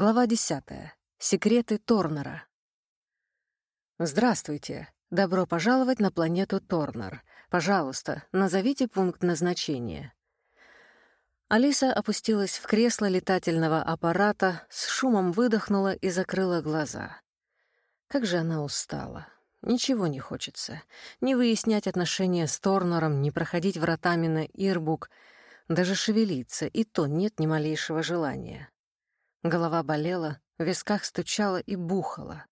Глава десятая. Секреты Торнера. Здравствуйте. Добро пожаловать на планету Торнер. Пожалуйста, назовите пункт назначения. Алиса опустилась в кресло летательного аппарата, с шумом выдохнула и закрыла глаза. Как же она устала. Ничего не хочется. Не выяснять отношения с Торнером, не проходить вратами на Ирбук, даже шевелиться, и то нет ни малейшего желания. Голова болела, в висках стучала и бухала.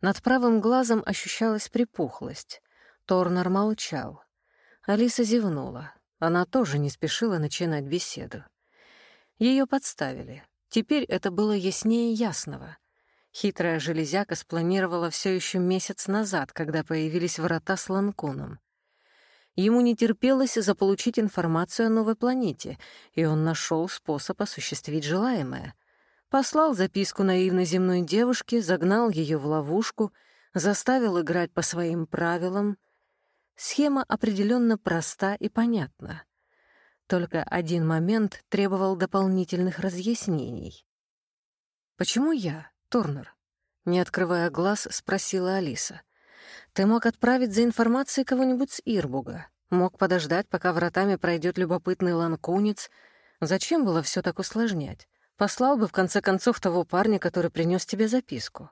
Над правым глазом ощущалась припухлость. Торнер молчал. Алиса зевнула. Она тоже не спешила начинать беседу. Ее подставили. Теперь это было яснее ясного. Хитрая железяка спланировала все еще месяц назад, когда появились врата с Ланкуном. Ему не терпелось заполучить информацию о новой планете, и он нашел способ осуществить желаемое. Послал записку наивной земной девушке, загнал ее в ловушку, заставил играть по своим правилам. Схема определенно проста и понятна. Только один момент требовал дополнительных разъяснений. «Почему я, Торнер?» — не открывая глаз, спросила Алиса — ты мог отправить за информацией кого-нибудь с Ирбуга. Мог подождать, пока вратами пройдет любопытный ланкунец. Зачем было все так усложнять? Послал бы, в конце концов, того парня, который принес тебе записку.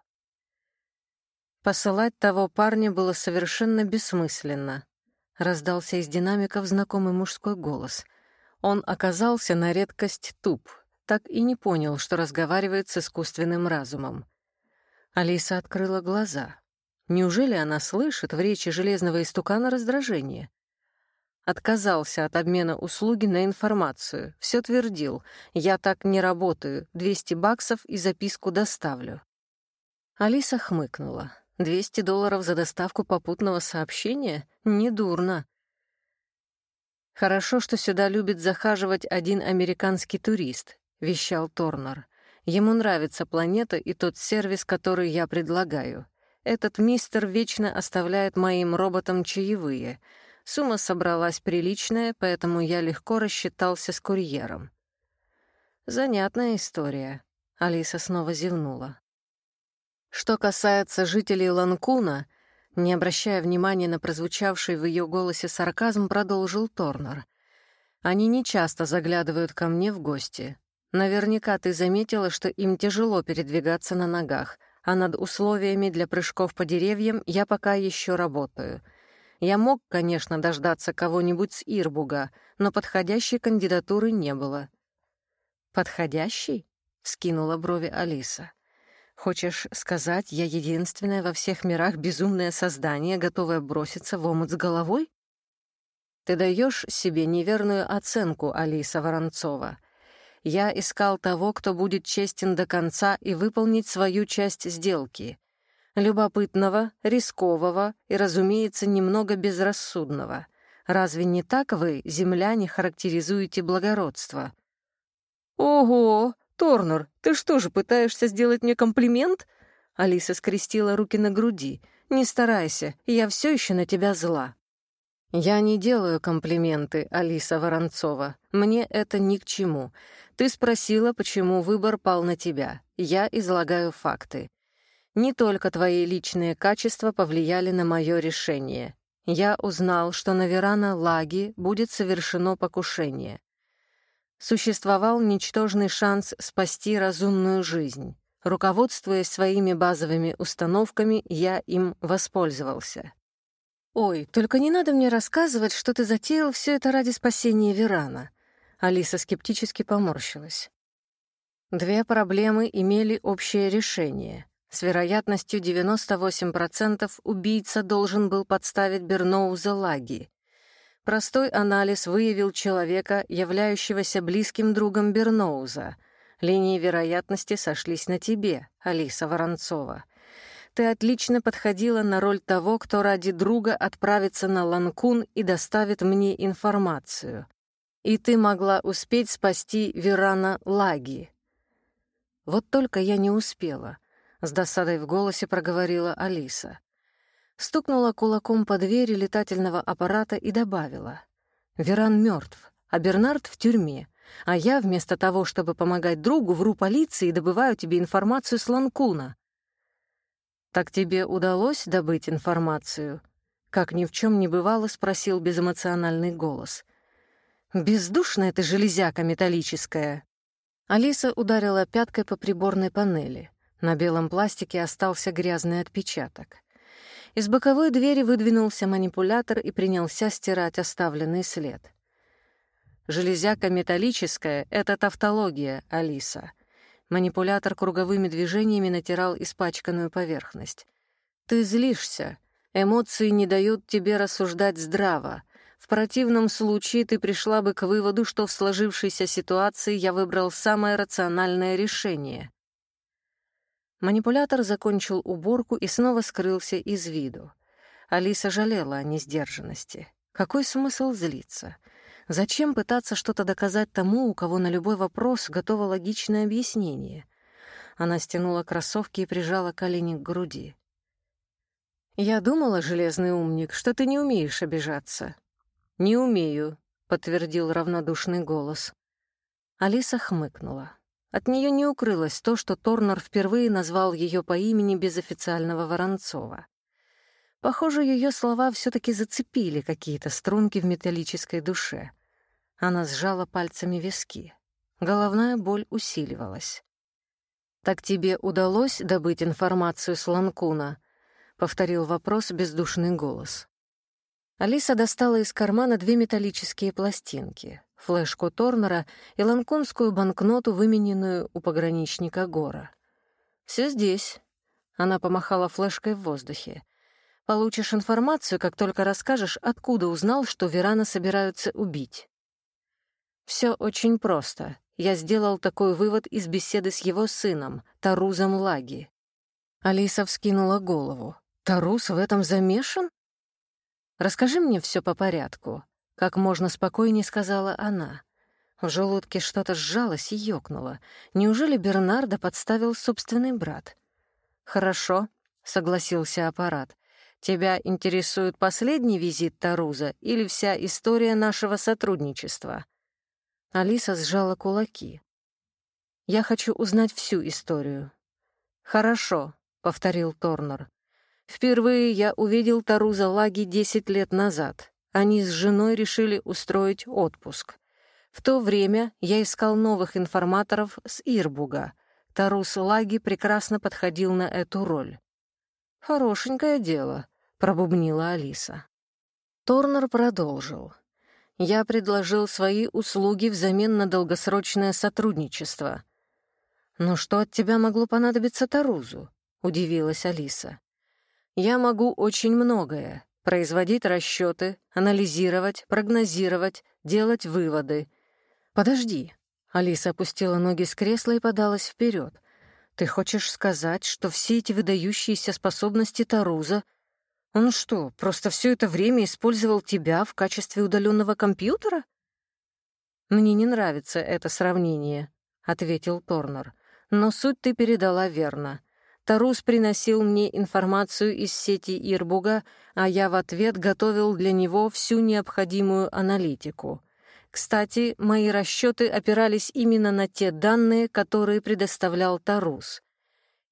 Посылать того парня было совершенно бессмысленно. Раздался из динамиков знакомый мужской голос. Он оказался на редкость туп, так и не понял, что разговаривает с искусственным разумом. Алиса открыла глаза. Неужели она слышит в речи железного истукана раздражение? Отказался от обмена услуги на информацию. Все твердил. «Я так не работаю. 200 баксов и записку доставлю». Алиса хмыкнула. «200 долларов за доставку попутного сообщения? Недурно». «Хорошо, что сюда любит захаживать один американский турист», — вещал Торнер. «Ему нравится планета и тот сервис, который я предлагаю. Этот мистер вечно оставляет моим роботам чаевые. Сумма собралась приличная, поэтому я легко рассчитался с курьером. Занятная история. Алиса снова зевнула. Что касается жителей Ланкуна, не обращая внимания на прозвучавший в ее голосе сарказм, продолжил Торнер. Они нечасто заглядывают ко мне в гости. Наверняка ты заметила, что им тяжело передвигаться на ногах — а над условиями для прыжков по деревьям я пока еще работаю. Я мог, конечно, дождаться кого-нибудь с Ирбуга, но подходящей кандидатуры не было. «Подходящий?» — скинула брови Алиса. «Хочешь сказать, я единственное во всех мирах безумное создание, готовое броситься в омут с головой?» «Ты даешь себе неверную оценку, Алиса Воронцова», я искал того, кто будет честен до конца и выполнить свою часть сделки. Любопытного, рискового и, разумеется, немного безрассудного. Разве не так вы, земляне, характеризуете благородство? «Ого, Торнер, ты что же, пытаешься сделать мне комплимент?» Алиса скрестила руки на груди. «Не старайся, я все еще на тебя зла». «Я не делаю комплименты, Алиса Воронцова. Мне это ни к чему. Ты спросила, почему выбор пал на тебя. Я излагаю факты. Не только твои личные качества повлияли на мое решение. Я узнал, что на Верана Лаги будет совершено покушение. Существовал ничтожный шанс спасти разумную жизнь. Руководствуясь своими базовыми установками, я им воспользовался. «Ой, только не надо мне рассказывать, что ты затеял все это ради спасения Верана. Алиса скептически поморщилась. Две проблемы имели общее решение. С вероятностью 98% убийца должен был подставить Берноуза Лаги. Простой анализ выявил человека, являющегося близким другом Берноуза. Линии вероятности сошлись на тебе, Алиса Воронцова. Ты отлично подходила на роль того, кто ради друга отправится на Ланкун и доставит мне информацию и ты могла успеть спасти Верана Лаги. Вот только я не успела, — с досадой в голосе проговорила Алиса. Стукнула кулаком по двери летательного аппарата и добавила. Веран мертв, а Бернард в тюрьме. а я, вместо того, чтобы помогать другу, вру полиции и добываю тебе информацию с Ланкуна. «Так тебе удалось добыть информацию?» Как ни в чем не бывало, спросил безэмоциональный голос. «Бездушная ты железяка металлическая!» Алиса ударила пяткой по приборной панели. На белом пластике остался грязный отпечаток. Из боковой двери выдвинулся манипулятор и принялся стирать оставленный след. «Железяка металлическая — это тавтология, Алиса». Манипулятор круговыми движениями натирал испачканную поверхность. «Ты злишься. Эмоции не дают тебе рассуждать здраво. В противном случае ты пришла бы к выводу, что в сложившейся ситуации я выбрал самое рациональное решение. Манипулятор закончил уборку и снова скрылся из виду. Алиса жалела о несдержанности. Какой смысл злиться? Зачем пытаться что-то доказать тому, у кого на любой вопрос готово логичное объяснение? Она стянула кроссовки и прижала колени к груди. «Я думала, железный умник, что ты не умеешь обижаться». «Не умею», — подтвердил равнодушный голос. Алиса хмыкнула. От нее не укрылось то, что Торнер впервые назвал ее по имени без официального Воронцова. Похоже, ее слова все таки зацепили какие-то струнки в металлической душе. Она сжала пальцами виски. Головная боль усиливалась. «Так тебе удалось добыть информацию с Ланкуна?» — повторил вопрос бездушный голос. Алиса достала из кармана две металлические пластинки флешку Торнера и ланконскую банкноту, вымененную у пограничника Гора. Все здесь». Она помахала флешкой в воздухе. «Получишь информацию, как только расскажешь, откуда узнал, что Верана собираются убить». Все очень просто. Я сделал такой вывод из беседы с его сыном, Тарузом Лаги. Алиса вскинула голову. «Тарус в этом замешан?» «Расскажи мне все по порядку. Как можно спокойнее сказала она. В желудке что-то сжалось и ёкнуло. Неужели Бернарда подставил собственный брат? «Хорошо», — согласился аппарат. «Тебя интересует последний визит Таруза или вся история нашего сотрудничества?» Алиса сжала кулаки. «Я хочу узнать всю историю». «Хорошо», — повторил Торнер. «Впервые я увидел Таруза Лаги десять лет назад. Они с женой решили устроить отпуск. В то время я искал новых информаторов с Ирбуга. Тарус Лаги прекрасно подходил на эту роль. «Хорошенькое дело», — пробубнила Алиса. Торнер продолжил. «Я предложил свои услуги взамен на долгосрочное сотрудничество». «Но что от тебя могло понадобиться Тарузу?» — удивилась Алиса. «Я могу очень многое производить расчеты, анализировать, прогнозировать, делать выводы. «Подожди», — Алиса опустила ноги с кресла и подалась вперед. «Ты хочешь сказать, что все эти выдающиеся способности Таруза... Он что, просто все это время использовал тебя в качестве удаленного компьютера?» «Мне не нравится это сравнение», — ответил Торнер. «Но суть ты передала верно. Тарус приносил мне информацию из сети Ирбуга, а я в ответ готовил для него всю необходимую аналитику. Кстати, мои расчеты опирались именно на те данные, которые предоставлял Тарус.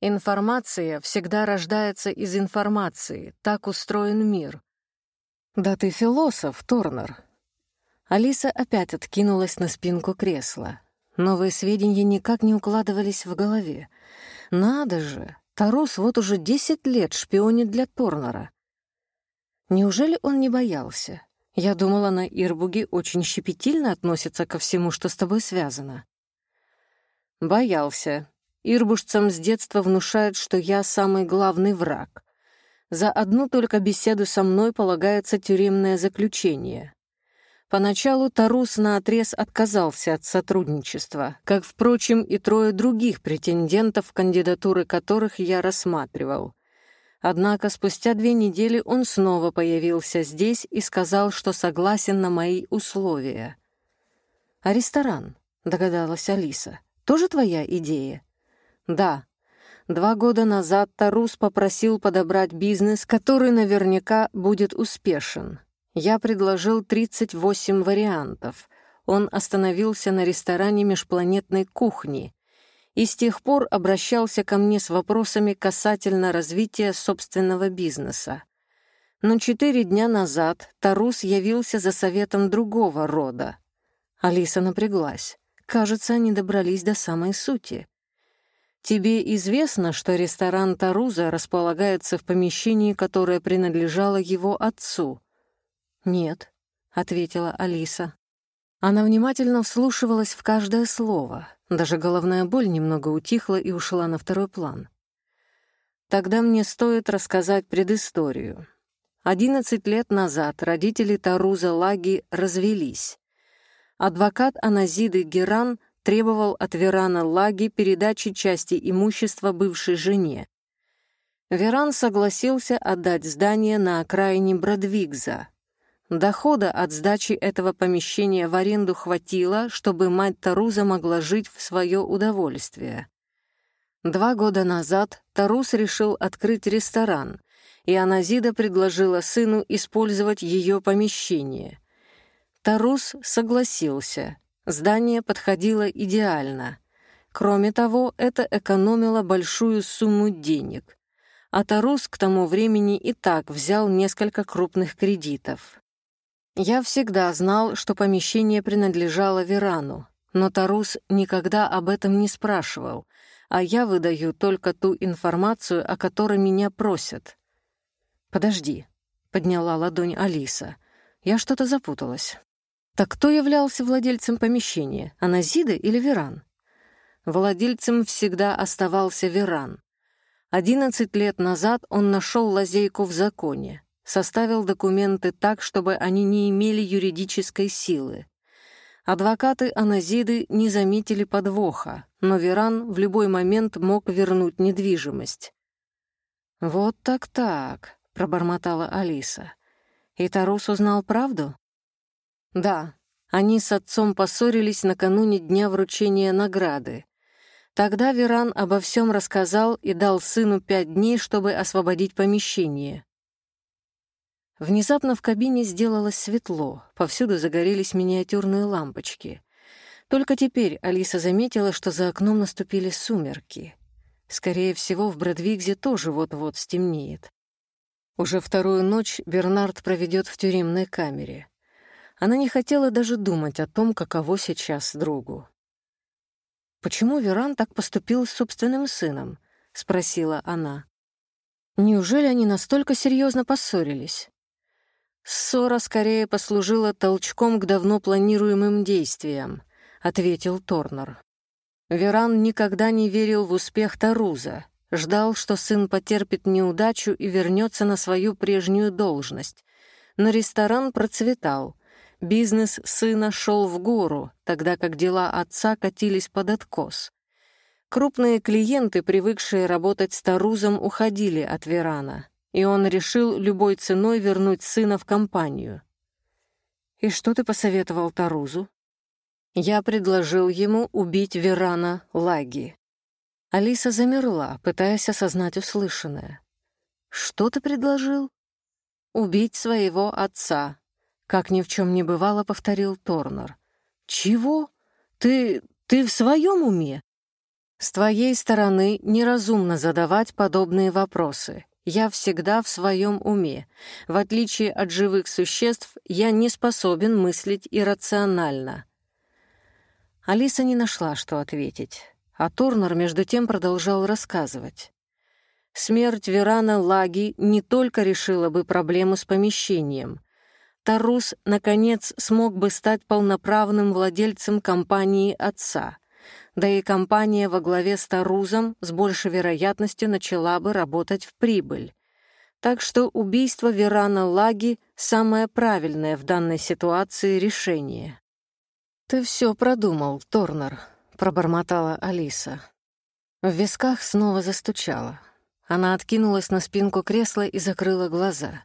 Информация всегда рождается из информации, так устроен мир. «Да ты философ, Торнер». Алиса опять откинулась на спинку кресла. Новые сведения никак не укладывались в голове. «Надо же, Тарус вот уже десять лет шпионит для Торнера. Неужели он не боялся? Я думала, на Ирбуге очень щепетильно относятся ко всему, что с тобой связано. Боялся. Ирбушцам с детства внушают, что я самый главный враг. За одну только беседу со мной полагается тюремное заключение. Поначалу Тарус наотрез отказался от сотрудничества, как, впрочем, и трое других претендентов, кандидатуры которых я рассматривал. Однако спустя две недели он снова появился здесь и сказал, что согласен на мои условия. «А ресторан?» — догадалась Алиса. «Тоже твоя идея?» «Да», Два года назад Тарус попросил подобрать бизнес, который наверняка будет успешен. Я предложил 38 вариантов. он остановился на ресторане межпланетной кухни и с тех пор обращался ко мне с вопросами касательно развития собственного бизнеса. Но четыре дня назад Тарус явился за советом другого рода. Алиса напряглась. Кажется, они добрались до самой сути. «Тебе известно, что ресторан Таруза располагается в помещении, которое принадлежало его отцу?» «Нет», — ответила Алиса. Она внимательно вслушивалась в каждое слово. Даже головная боль немного утихла и ушла на второй план. Тогда мне стоит рассказать предысторию. Одиннадцать лет назад родители Таруза Лаги развелись. Адвокат Аназиды Геран требовал от Верана Лаги передачи части имущества бывшей жене. Веран согласился отдать здание на окраине Бродвигза, Дохода от сдачи этого помещения в аренду хватило, чтобы мать Таруза могла жить в свое удовольствие. Два года назад Тарус решил открыть ресторан, и Аназида предложила сыну использовать ее помещение. Тарус согласился. Здание подходило идеально. Кроме того, это экономило большую сумму денег. А Тарус к тому времени и так взял несколько крупных кредитов. Я всегда знал, что помещение принадлежало Верану, но Тарус никогда об этом не спрашивал, а я выдаю только ту информацию, о которой меня просят. «Подожди», — подняла ладонь Алиса. «Я что-то запуталась. Так кто являлся владельцем помещения, Аназида или Веран?» Владельцем всегда оставался Веран. Одиннадцать лет назад он нашел лазейку в законе составил документы так, чтобы они не имели юридической силы. Адвокаты Аназиды не заметили подвоха, но Веран в любой момент мог вернуть недвижимость. «Вот так-так», — пробормотала Алиса. «И Тарус узнал правду?» «Да, они с отцом поссорились накануне дня вручения награды. Тогда Веран обо всем рассказал и дал сыну пять дней, чтобы освободить помещение. Внезапно в кабине сделалось светло, повсюду загорелись миниатюрные лампочки. Только теперь Алиса заметила, что за окном наступили сумерки. Скорее всего, в Брэдвигзе тоже вот-вот стемнеет. Уже вторую ночь Бернард проведет в тюремной камере. Она не хотела даже думать о том, каково сейчас другу. «Почему Веран так поступил с собственным сыном?» — спросила она. «Неужели они настолько серьезно поссорились?» «Ссора скорее послужила толчком к давно планируемым действиям», — ответил Торнер. Веран никогда не верил в успех Таруза, ждал, что сын потерпит неудачу и вернется на свою прежнюю должность. Но ресторан процветал. Бизнес сына шел в гору, тогда как дела отца катились под откос. Крупные клиенты, привыкшие работать с Тарузом, уходили от Верана и он решил любой ценой вернуть сына в компанию. «И что ты посоветовал Тарузу?» Я предложил ему убить Верана Лаги. Алиса замерла, пытаясь осознать услышанное. «Что ты предложил?» «Убить своего отца», — как ни в чем не бывало, повторил Торнер. «Чего? Ты... ты в своем уме?» «С твоей стороны неразумно задавать подобные вопросы. Я всегда в своем уме. В отличие от живых существ, я не способен мыслить иррационально. Алиса не нашла, что ответить, а Турнер между тем продолжал рассказывать. Смерть Верана Лаги не только решила бы проблему с помещением. Тарус, наконец, смог бы стать полноправным владельцем компании отца — да и компания во главе с Тарузом с большей вероятностью начала бы работать в прибыль. Так что убийство Верана Лаги — самое правильное в данной ситуации решение. «Ты все продумал, Торнер», — пробормотала Алиса. В висках снова застучала. Она откинулась на спинку кресла и закрыла глаза.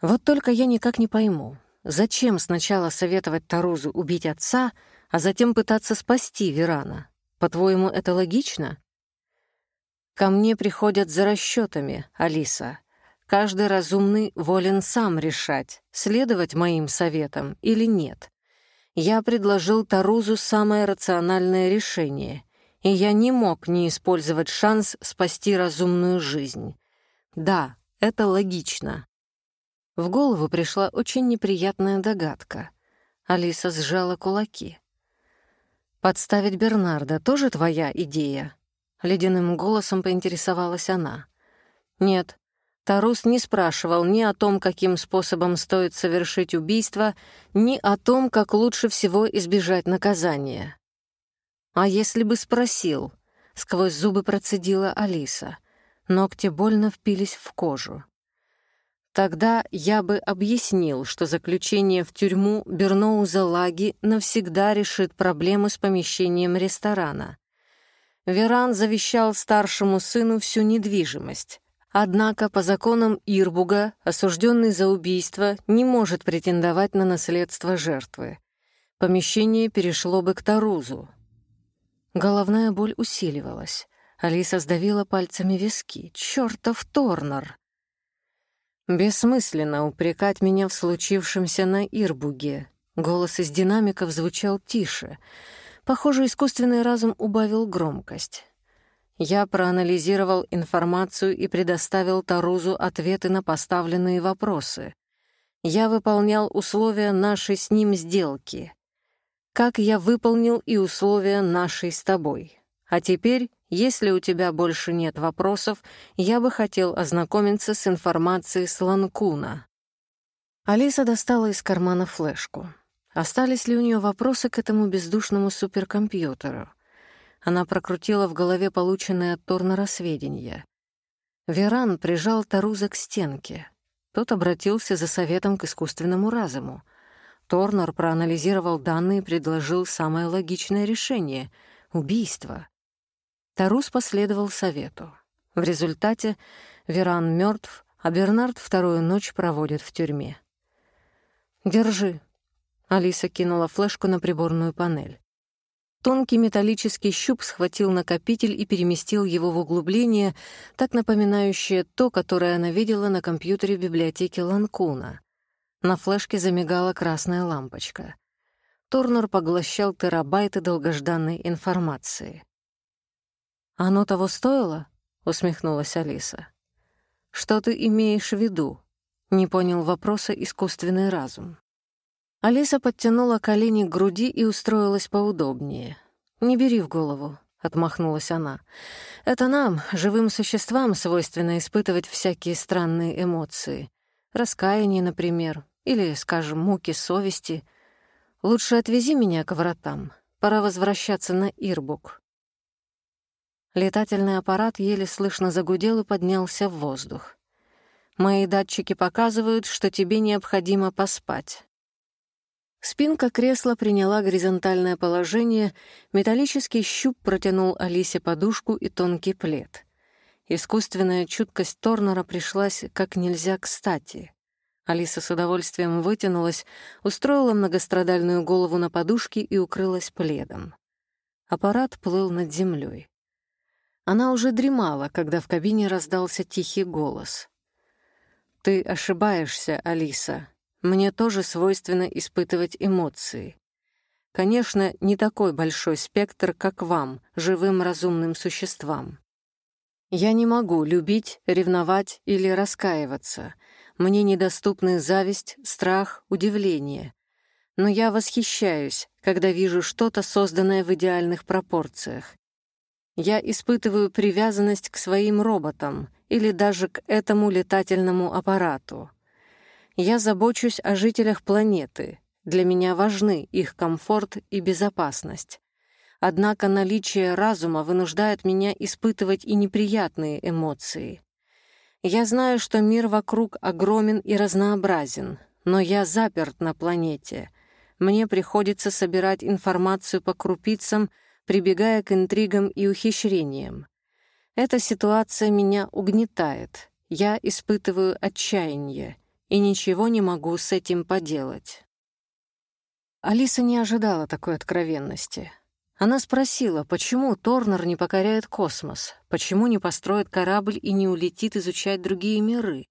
«Вот только я никак не пойму, зачем сначала советовать Тарузу убить отца, — а затем пытаться спасти Верана. По-твоему, это логично? Ко мне приходят за расчетами, Алиса. Каждый разумный волен сам решать, следовать моим советам или нет. Я предложил Тарузу самое рациональное решение, и я не мог не использовать шанс спасти разумную жизнь. Да, это логично. В голову пришла очень неприятная догадка. Алиса сжала кулаки. «Подставить Бернарда тоже твоя идея?» Ледяным голосом поинтересовалась она. «Нет, Тарус не спрашивал ни о том, каким способом стоит совершить убийство, ни о том, как лучше всего избежать наказания. «А если бы спросил?» — сквозь зубы процедила Алиса. Ногти больно впились в кожу. Тогда я бы объяснил, что заключение в тюрьму Берноуза Лаги навсегда решит проблемы с помещением ресторана. Веран завещал старшему сыну всю недвижимость. Однако по законам Ирбуга осужденный за убийство не может претендовать на наследство жертвы. Помещение перешло бы к Тарузу. Головная боль усиливалась. Алиса сдавила пальцами виски. «Чёртов Торнер!» Бессмысленно упрекать меня в случившемся на Ирбуге. Голос из динамиков звучал тише. Похоже, искусственный разум убавил громкость. Я проанализировал информацию и предоставил Тарузу ответы на поставленные вопросы. Я выполнял условия нашей с ним сделки. Как я выполнил и условия нашей с тобой. А теперь если у тебя больше нет вопросов, я бы хотел ознакомиться с информацией с Ланкуна». Алиса достала из кармана флешку. Остались ли у нее вопросы к этому бездушному суперкомпьютеру? Она прокрутила в голове полученные от Торнера сведения. Веран прижал Таруза к стенке. Тот обратился за советом к искусственному разуму. Торнер проанализировал данные и предложил самое логичное решение — убийство. Тарус последовал совету. В результате Веран мертв, а Бернард вторую ночь проводит в тюрьме. «Держи». Алиса кинула флешку на приборную панель. Тонкий металлический щуп схватил накопитель и переместил его в углубление, так напоминающее то, которое она видела на компьютере в библиотеке Ланкуна. На флешке замигала красная лампочка. Торнер поглощал терабайты долгожданной информации. «Оно того стоило?» — усмехнулась Алиса. «Что ты имеешь в виду?» — не понял вопроса искусственный разум. Алиса подтянула колени к груди и устроилась поудобнее. «Не бери в голову», — отмахнулась она. «Это нам, живым существам, свойственно испытывать всякие странные эмоции. Раскаяние, например, или, скажем, муки совести. Лучше отвези меня к вратам. Пора возвращаться на Ирбук». Летательный аппарат еле слышно загудел и поднялся в воздух. «Мои датчики показывают, что тебе необходимо поспать». Спинка кресла приняла горизонтальное положение, металлический щуп протянул Алисе подушку и тонкий плед. Искусственная чуткость Торнера пришлась как нельзя кстати. Алиса с удовольствием вытянулась, устроила многострадальную голову на подушке и укрылась пледом. Аппарат плыл над землей. Она уже дремала, когда в кабине раздался тихий голос. «Ты ошибаешься, Алиса. Мне тоже свойственно испытывать эмоции. Конечно, не такой большой спектр, как вам, живым разумным существам. Я не могу любить, ревновать или раскаиваться. Мне недоступны зависть, страх, удивление. Но я восхищаюсь, когда вижу что-то, созданное в идеальных пропорциях. Я испытываю привязанность к своим роботам или даже к этому летательному аппарату. Я забочусь о жителях планеты. Для меня важны их комфорт и безопасность. Однако наличие разума вынуждает меня испытывать и неприятные эмоции. Я знаю, что мир вокруг огромен и разнообразен, но я заперт на планете. Мне приходится собирать информацию по крупицам — прибегая к интригам и ухищрениям. Эта ситуация меня угнетает. Я испытываю отчаяние и ничего не могу с этим поделать. Алиса не ожидала такой откровенности. Она спросила, почему Торнер не покоряет космос, почему не построит корабль и не улетит изучать другие миры.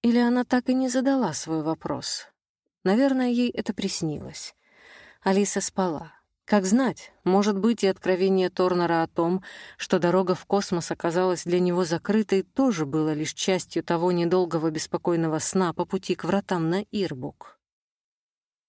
Или она так и не задала свой вопрос. Наверное, ей это приснилось. Алиса спала. Как знать, может быть, и откровение Торнера о том, что дорога в космос оказалась для него закрытой, тоже было лишь частью того недолгого беспокойного сна по пути к вратам на Ирбук.